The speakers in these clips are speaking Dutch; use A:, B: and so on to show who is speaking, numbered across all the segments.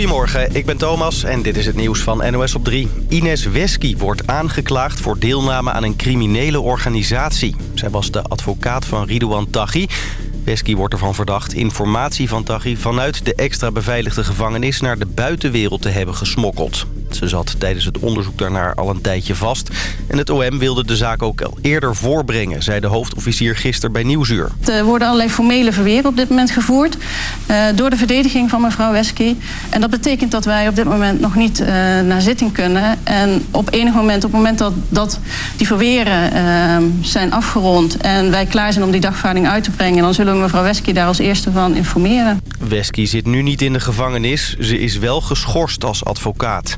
A: Goedemorgen, ik ben Thomas en dit is het nieuws van NOS op 3. Ines Wesky wordt aangeklaagd voor deelname aan een criminele organisatie. Zij was de advocaat van Ridouan Taghi. Wesky wordt ervan verdacht informatie van Taghi vanuit de extra beveiligde gevangenis naar de buitenwereld te hebben gesmokkeld. Ze zat tijdens het onderzoek daarnaar al een tijdje vast. En het OM wilde de zaak ook al eerder voorbrengen, zei de hoofdofficier gisteren bij Nieuwsuur.
B: Er worden allerlei formele verweer op dit moment gevoerd uh, door de verdediging van mevrouw Wesky. En dat betekent dat wij op dit moment nog niet uh, naar zitting kunnen. En op enig moment, op het moment dat, dat die verweren uh, zijn afgerond... en wij klaar zijn om die dagvaarding uit te brengen... dan zullen we mevrouw Wesky daar als eerste van informeren.
A: Wesky zit nu niet in de gevangenis. Ze is wel geschorst als advocaat.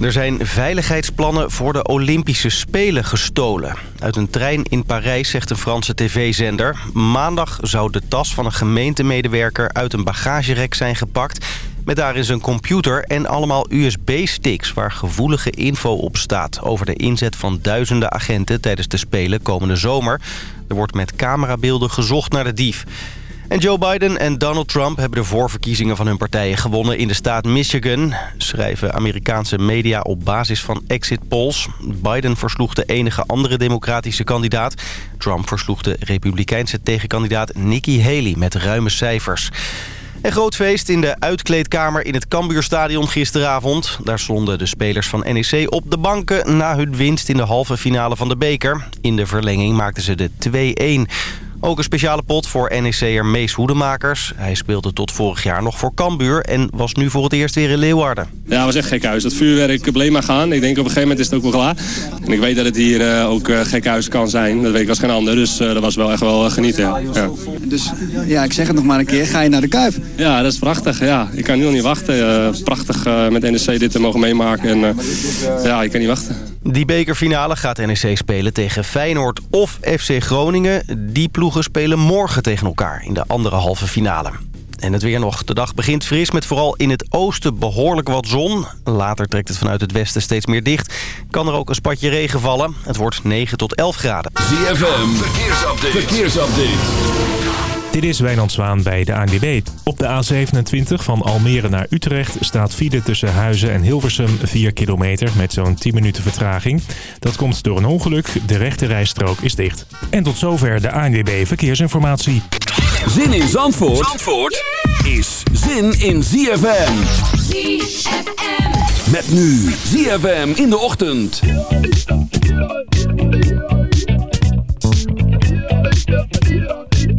A: Er zijn veiligheidsplannen voor de Olympische Spelen gestolen. Uit een trein in Parijs zegt een Franse tv-zender. Maandag zou de tas van een gemeentemedewerker uit een bagagerek zijn gepakt... met daarin zijn computer en allemaal USB-sticks... waar gevoelige info op staat over de inzet van duizenden agenten... tijdens de Spelen komende zomer. Er wordt met camerabeelden gezocht naar de dief. En Joe Biden en Donald Trump hebben de voorverkiezingen van hun partijen gewonnen in de staat Michigan. Schrijven Amerikaanse media op basis van exit polls. Biden versloeg de enige andere democratische kandidaat. Trump versloeg de republikeinse tegenkandidaat Nikki Haley met ruime cijfers. Een groot feest in de uitkleedkamer in het Cambuurstadion gisteravond. Daar stonden de spelers van NEC op de banken na hun winst in de halve finale van de beker. In de verlenging maakten ze de 2-1. Ook een speciale pot voor NEC'er Mees Hoedemakers. Hij speelde tot vorig jaar nog voor Cambuur en was nu voor het eerst weer in Leeuwarden.
C: Ja, het was echt gek huis. Dat vuurwerk bleef maar gaan. Ik denk op een gegeven moment is het ook wel klaar. En ik weet dat het hier uh, ook uh, gek huis kan zijn. Dat weet ik als geen ander. Dus uh, dat was wel echt wel genieten. Ja.
D: Dus ja, ik zeg het nog maar een keer. Ga je naar de Kuip?
C: Ja, dat is prachtig. Ja. Ik kan nu nog niet wachten. prachtig met NEC dit te mogen meemaken. En ja, ik kan niet wachten.
A: Die bekerfinale gaat NEC spelen tegen Feyenoord of FC Groningen. Die ploegen spelen morgen tegen elkaar in de andere halve finale. En het weer nog. De dag begint fris met vooral in het oosten behoorlijk wat zon. Later trekt het vanuit het westen steeds meer dicht. Kan er ook een spatje regen vallen. Het wordt 9 tot 11 graden.
E: ZFM, verkeersupdate. verkeersupdate.
F: Dit is Wijnand Zwaan bij de ANWB. Op de A27 van Almere naar Utrecht staat file tussen Huizen en Hilversum 4 kilometer met zo'n 10 minuten vertraging. Dat komt door een ongeluk. De rechte rijstrook is dicht. En tot zover de ANWB Verkeersinformatie.
E: Zin in Zandvoort, Zandvoort is zin in ZFM. ZFM. Met nu ZFM in de ochtend.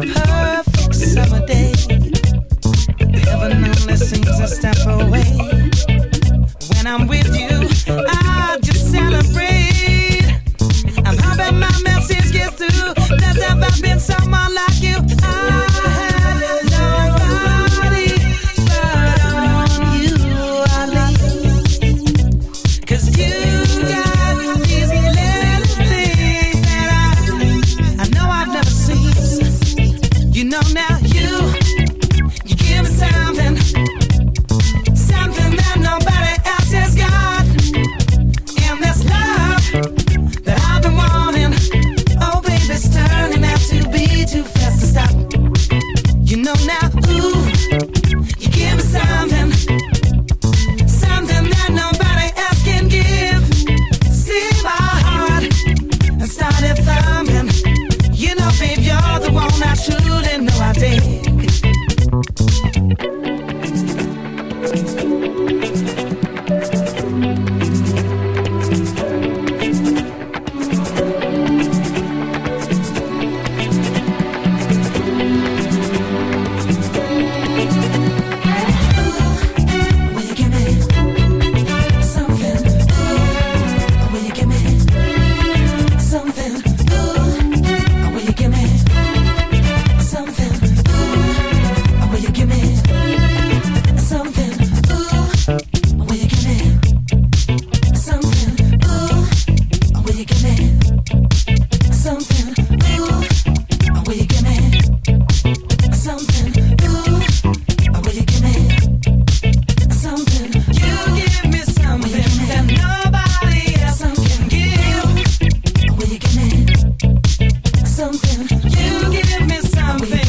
G: perfect summer day. Heaven
E: only seems a step away when I'm with
H: you give me something.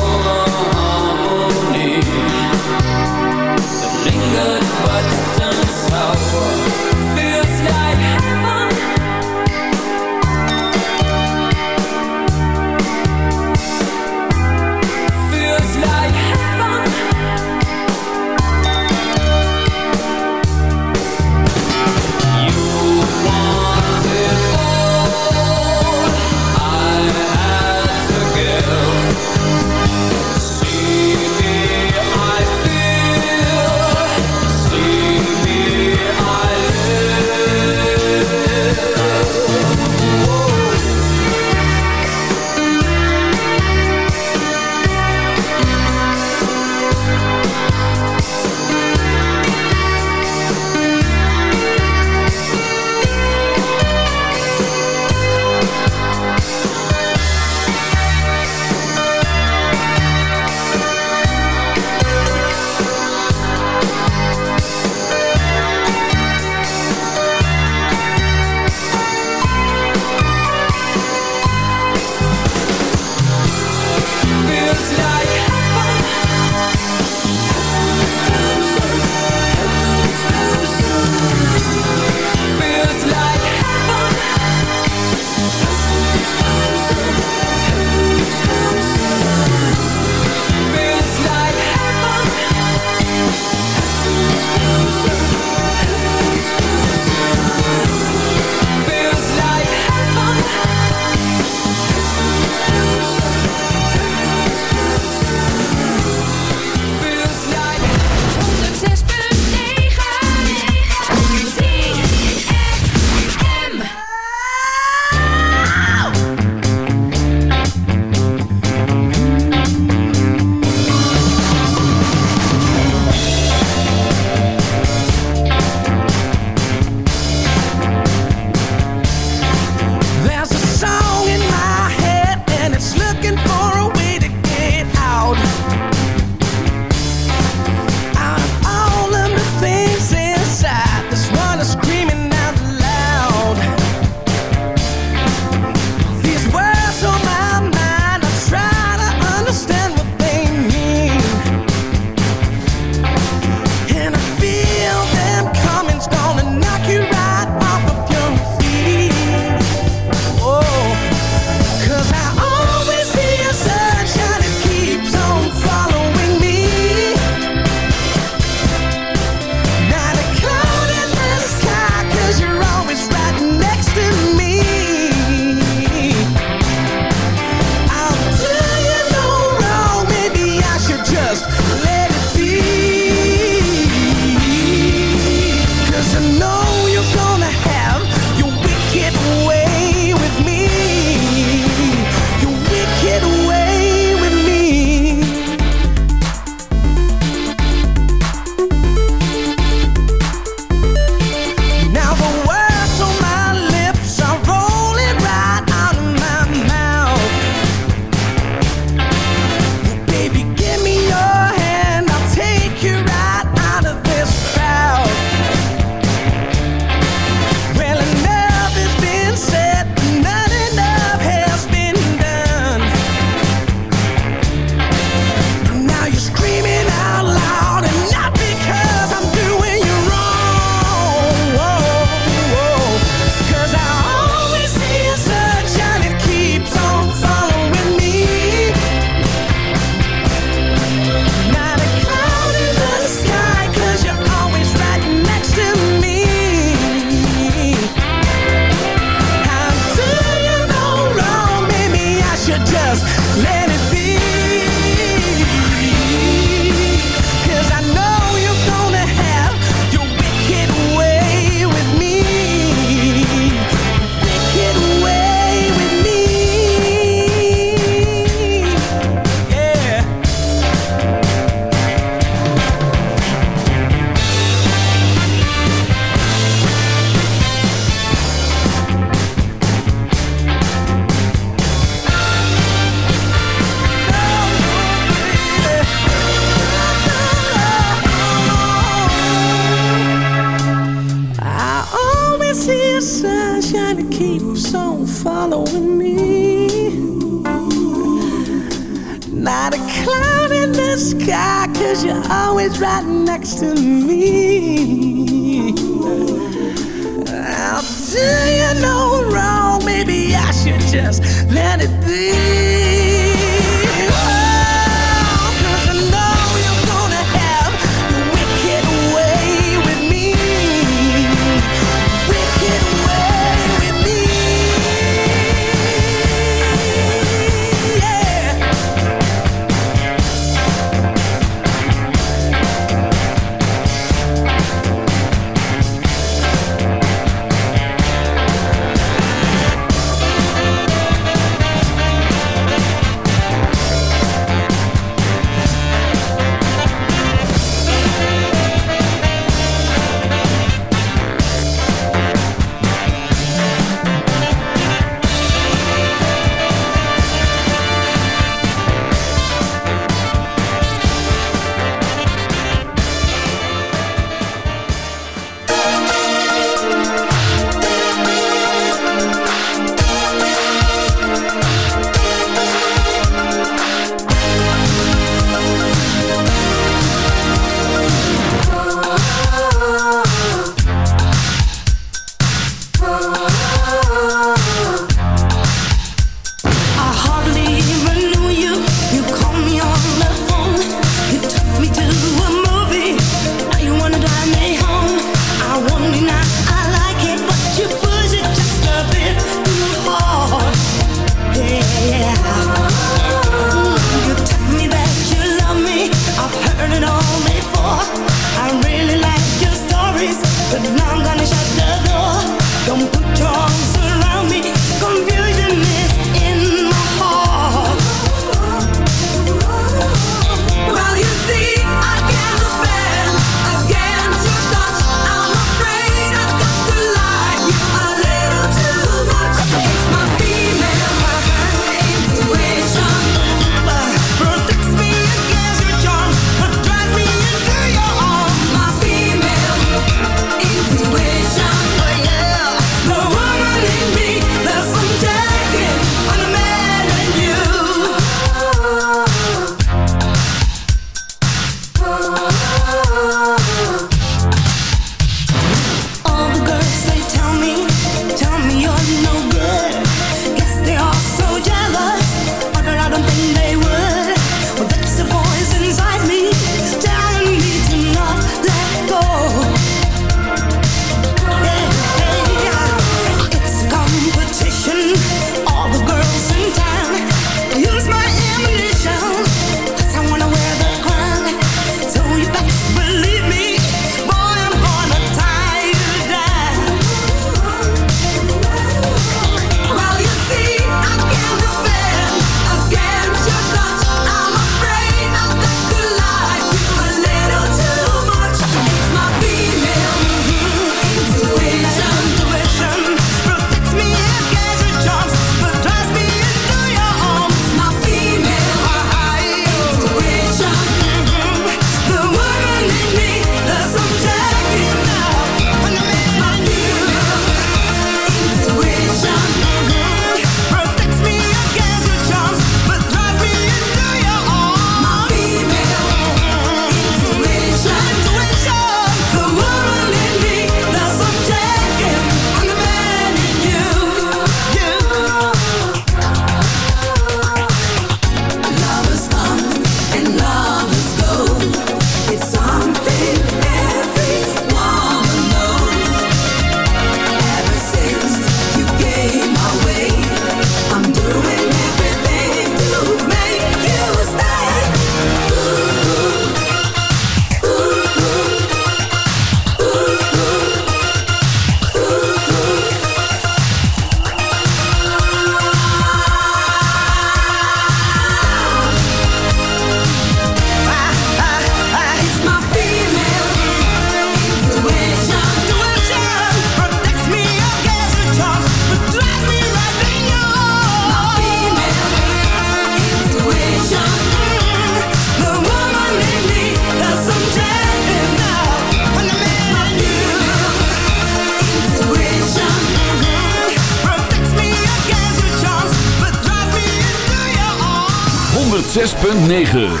H: 106.9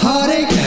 H: Heartache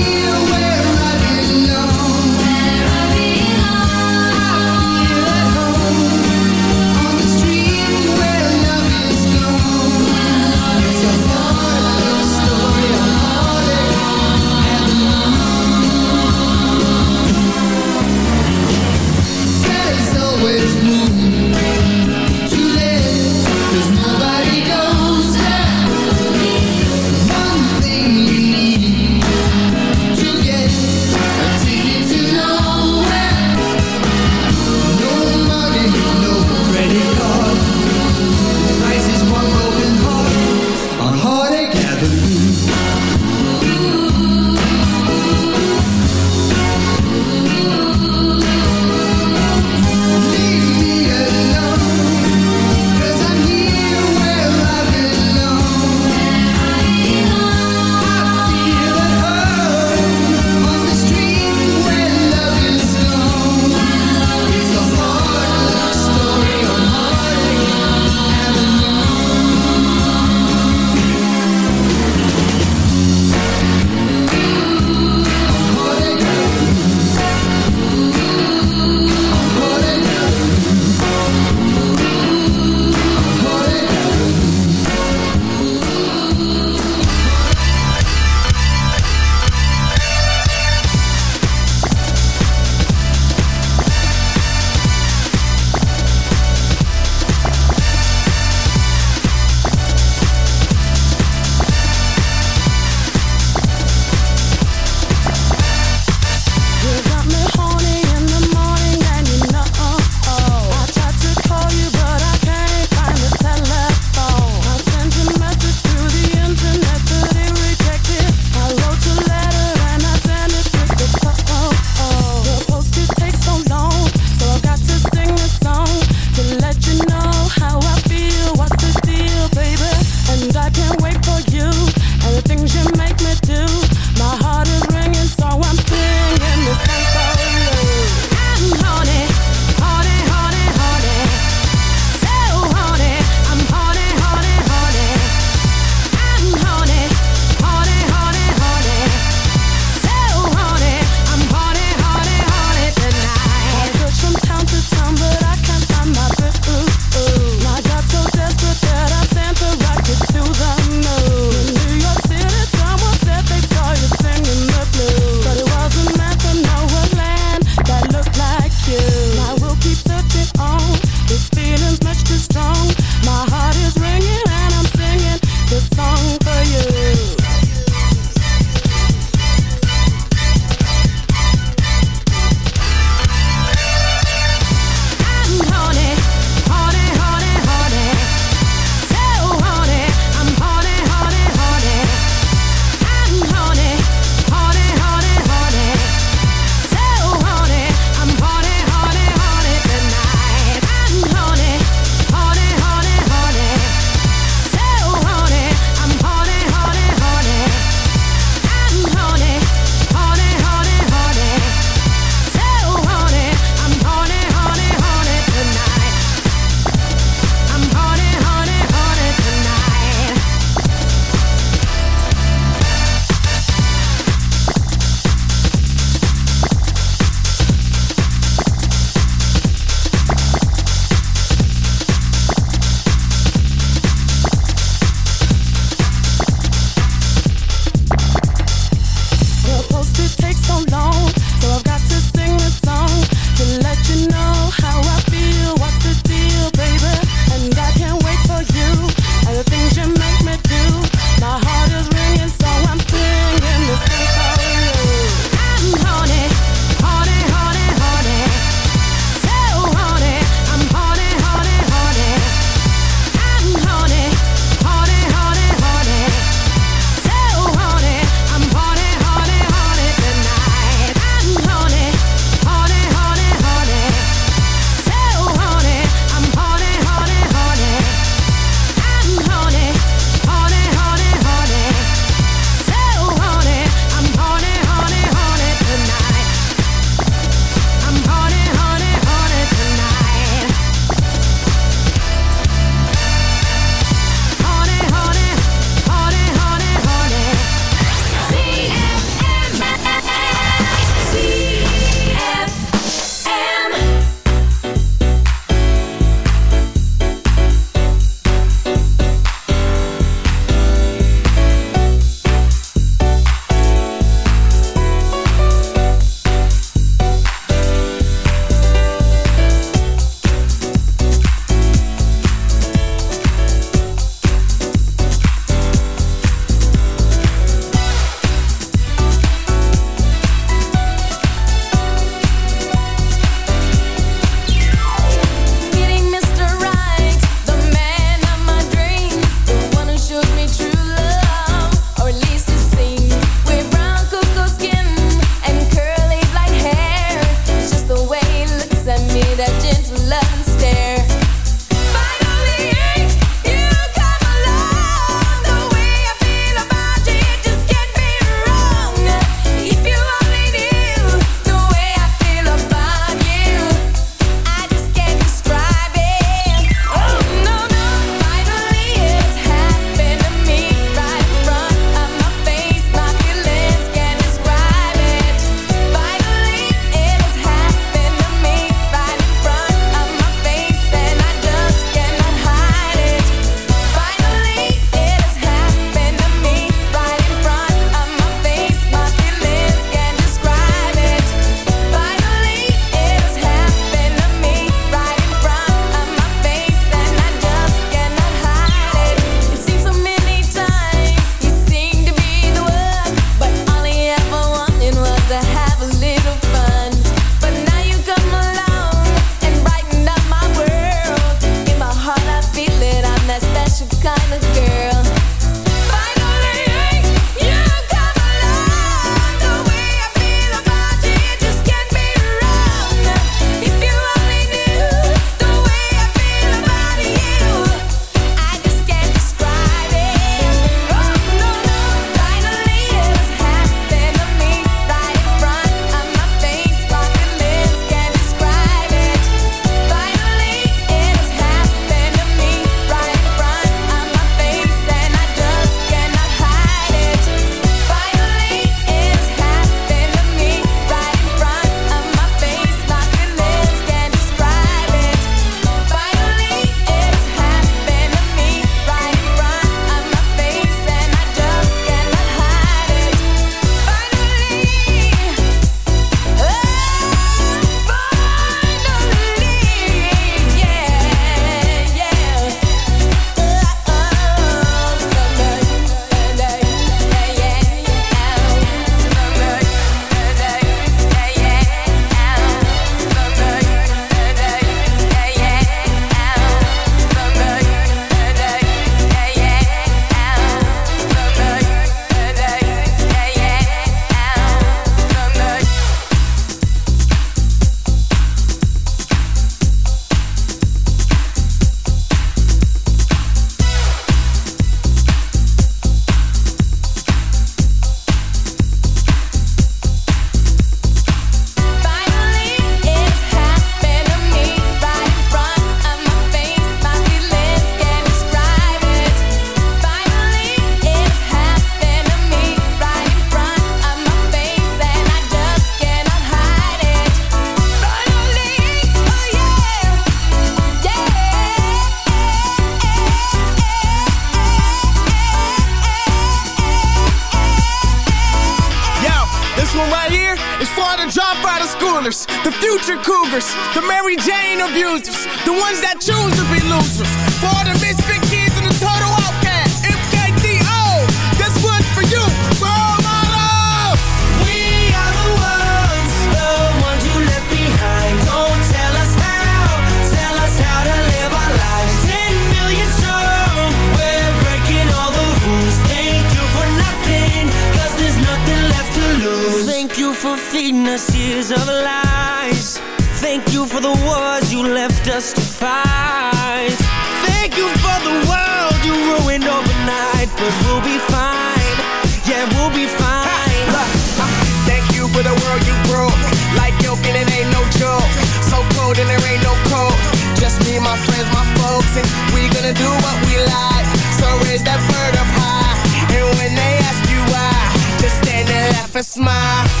I: folks, we gonna do what we like. So raise that bird up high. And when they ask you why, just stand and laugh and smile.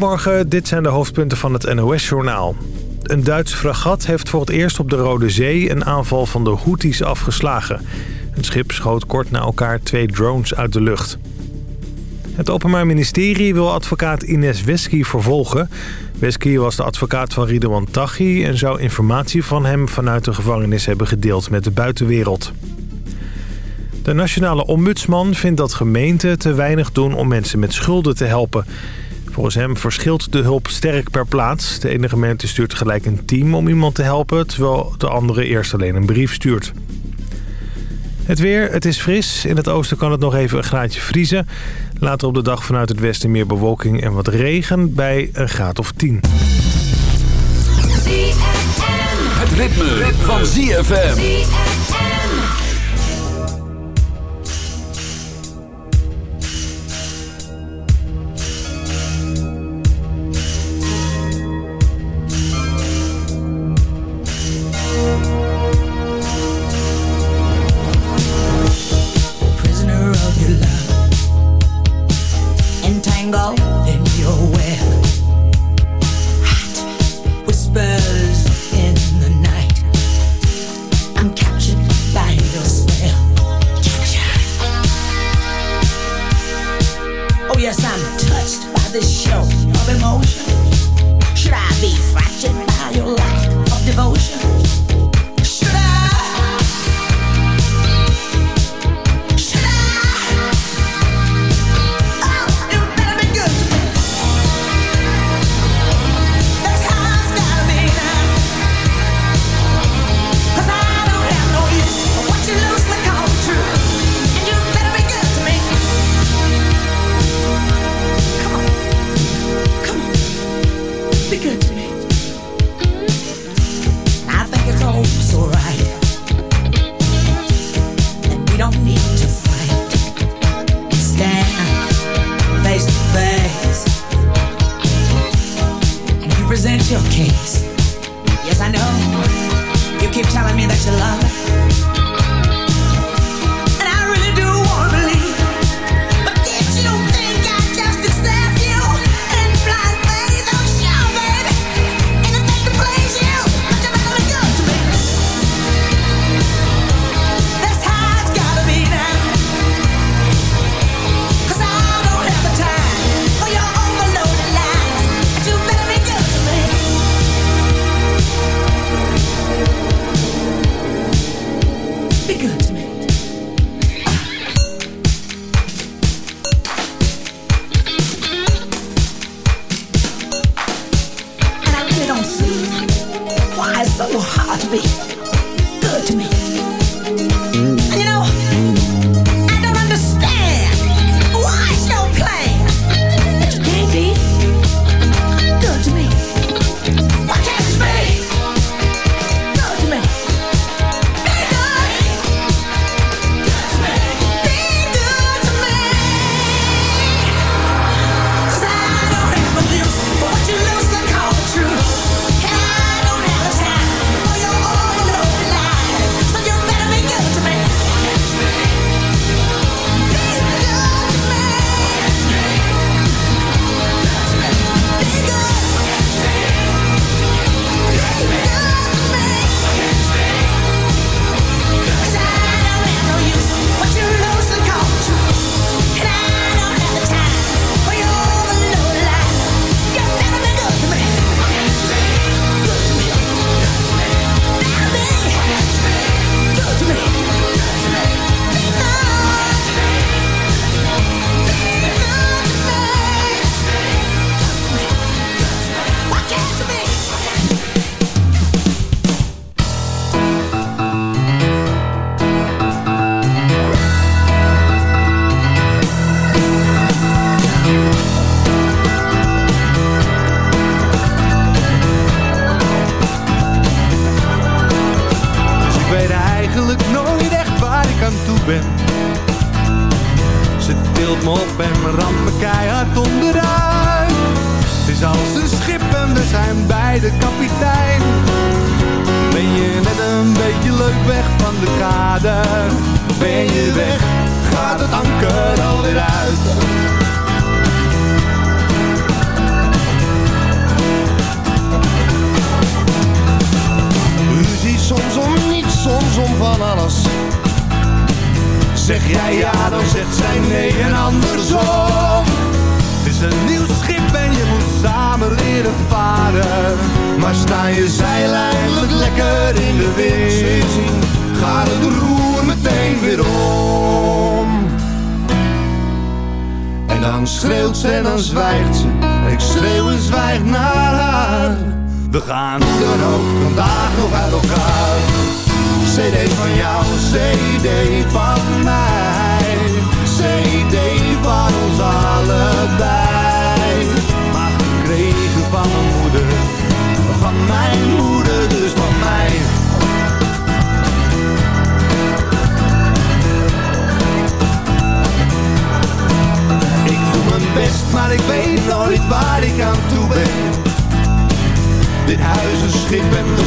J: Goedemorgen, dit zijn de hoofdpunten van het NOS-journaal. Een Duits fragat heeft voor het eerst op de Rode Zee een aanval van de Houthis afgeslagen. Het schip schoot kort na elkaar twee drones uit de lucht. Het Openbaar Ministerie wil advocaat Ines Wesky vervolgen. Wesky was de advocaat van Ridwan Taghi... en zou informatie van hem vanuit de gevangenis hebben gedeeld met de buitenwereld. De nationale ombudsman vindt dat gemeenten te weinig doen om mensen met schulden te helpen. Volgens hem verschilt de hulp sterk per plaats. De ene gemeente stuurt gelijk een team om iemand te helpen... terwijl de andere eerst alleen een brief stuurt. Het weer, het is fris. In het oosten kan het nog even een graadje vriezen. Later op de dag vanuit het westen meer bewolking en wat regen bij een graad of 10.
K: Het ritme, ritme. van ZFM.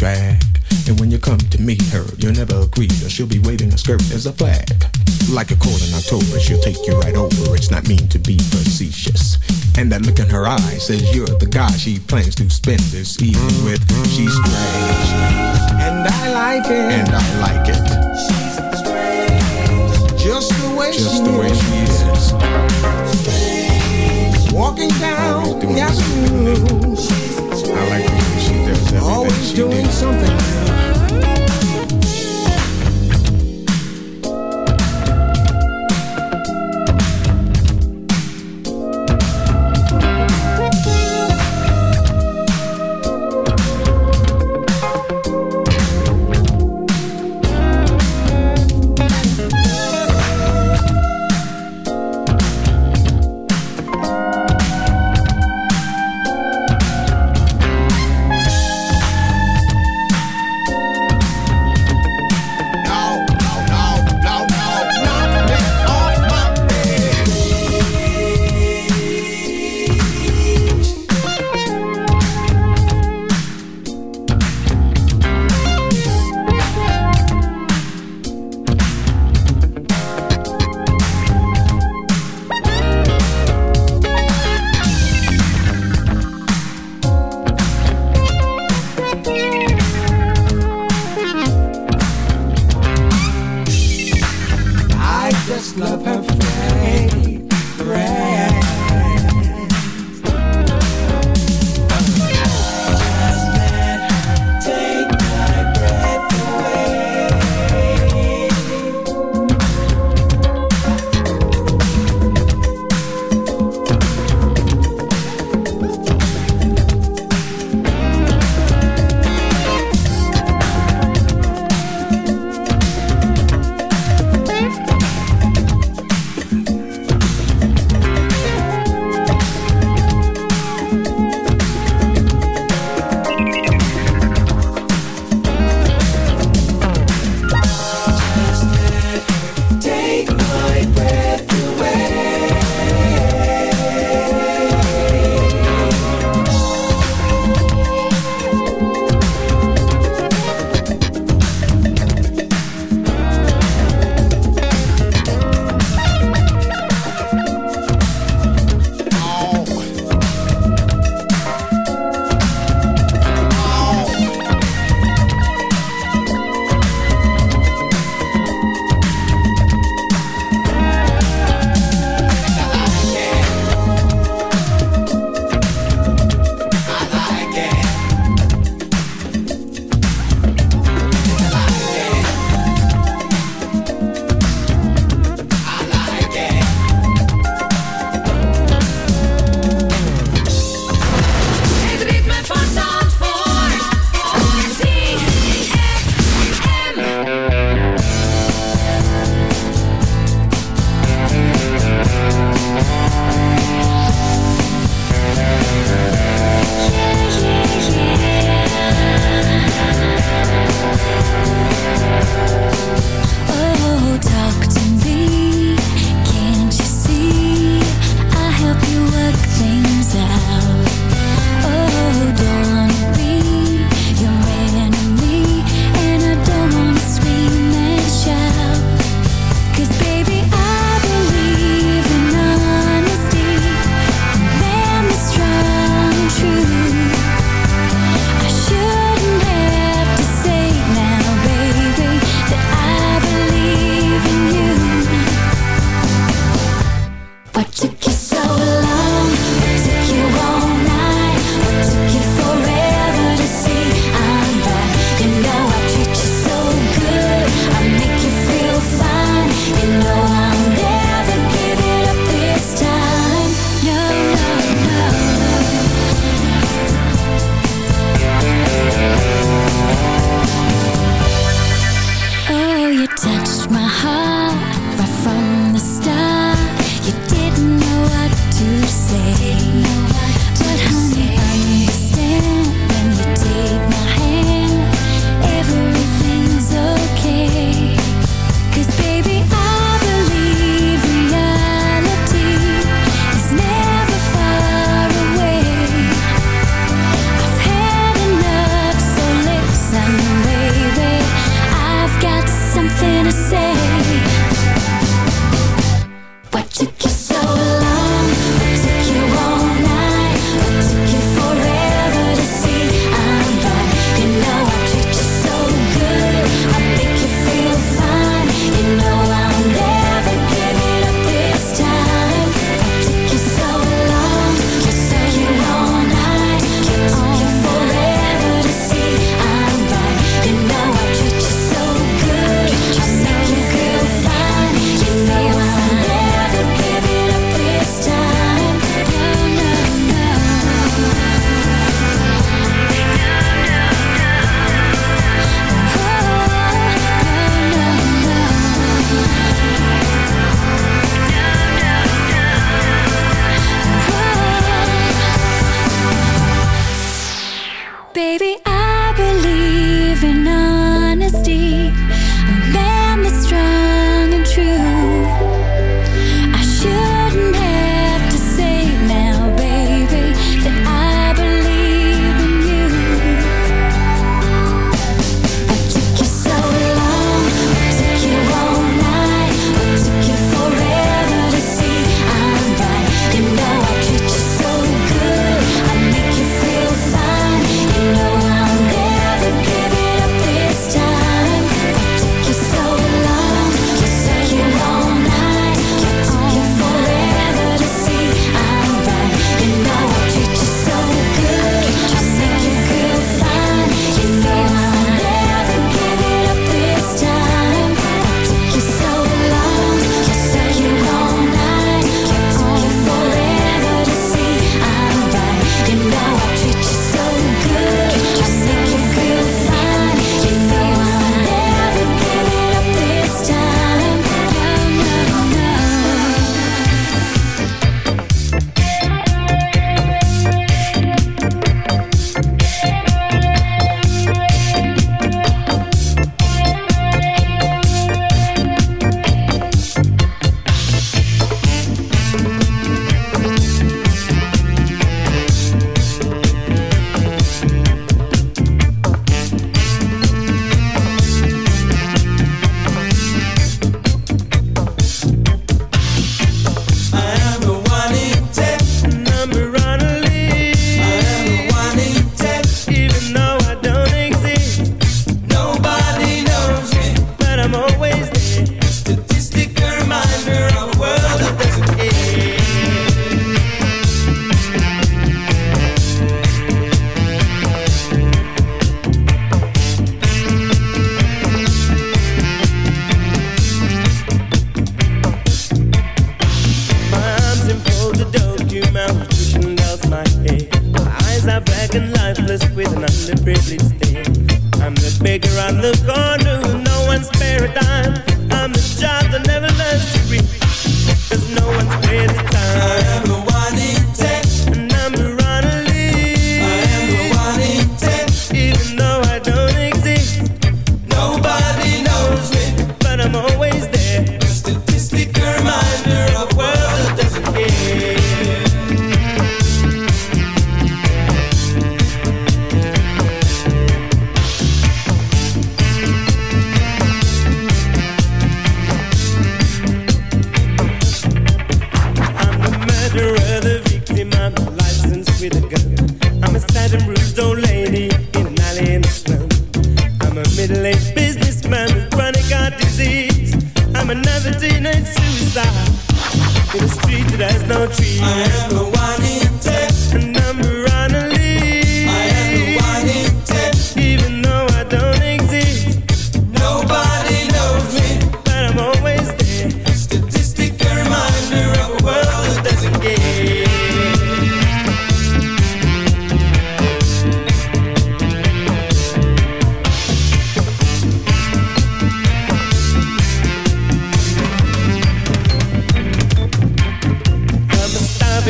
L: drag. And when you come to meet her, you'll never agree that she'll be waving a skirt as a flag. Like a cold in October, she'll take you right over. It's not mean to be facetious. And that look in her eye says you're the guy she plans to spend this evening with. She's strange. And I like it. And I like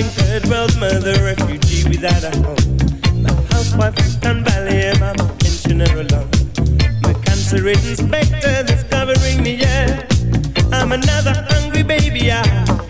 H: been good, world mother, refugee without a home. My housewife and ballet, my pensioner alone. My cancer-ridden specter that's covering me, yeah. I'm another hungry baby,
M: yeah.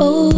M: Oh.